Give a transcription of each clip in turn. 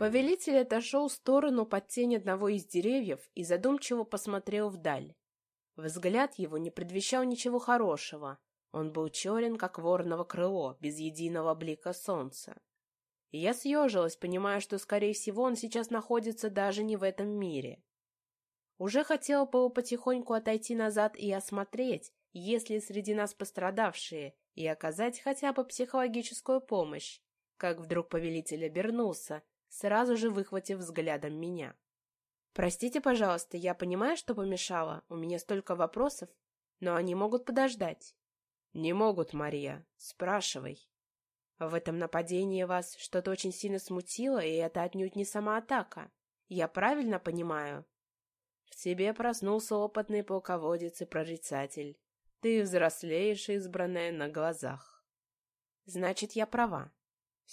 Повелитель отошел в сторону под тень одного из деревьев и задумчиво посмотрел вдаль. Взгляд его не предвещал ничего хорошего. Он был черен, как ворново крыло, без единого блика солнца. И я съежилась, понимая, что, скорее всего, он сейчас находится даже не в этом мире. Уже хотела было потихоньку отойти назад и осмотреть, есть ли среди нас пострадавшие, и оказать хотя бы психологическую помощь, как вдруг повелитель обернулся, сразу же выхватив взглядом меня. «Простите, пожалуйста, я понимаю, что помешала, у меня столько вопросов, но они могут подождать». «Не могут, Мария. Спрашивай». В этом нападении вас что-то очень сильно смутило, и это отнюдь не самоатака. Я правильно понимаю? В тебе проснулся опытный полководец и прорицатель. Ты взрослеешь, избранная на глазах. Значит, я права.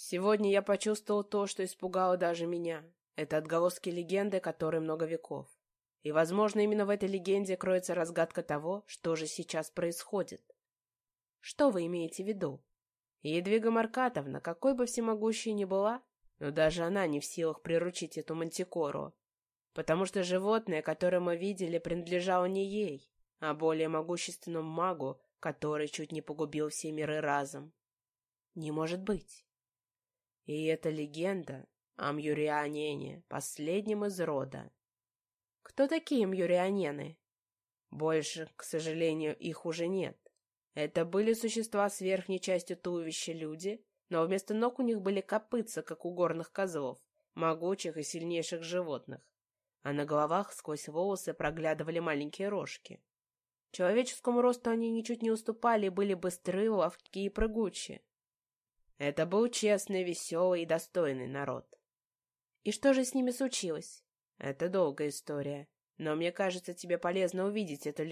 Сегодня я почувствовал то, что испугало даже меня. Это отголоски легенды, которой много веков. И, возможно, именно в этой легенде кроется разгадка того, что же сейчас происходит. Что вы имеете в виду? Едвига Маркатовна, какой бы всемогущей ни была, но даже она не в силах приручить эту мантикору, потому что животное, которое мы видели, принадлежало не ей, а более могущественному магу, который чуть не погубил все миры разом. Не может быть. И эта легенда о Мюрианене, последнем из рода. Кто такие Мюрианены? Больше, к сожалению, их уже нет. Это были существа с верхней частью туловища люди, но вместо ног у них были копытца, как у горных козлов, могучих и сильнейших животных. А на головах сквозь волосы проглядывали маленькие рожки. Человеческому росту они ничуть не уступали и были быстрые, ловкие и прыгучие. Это был честный, веселый и достойный народ. И что же с ними случилось? Это долгая история, но мне кажется, тебе полезно увидеть эту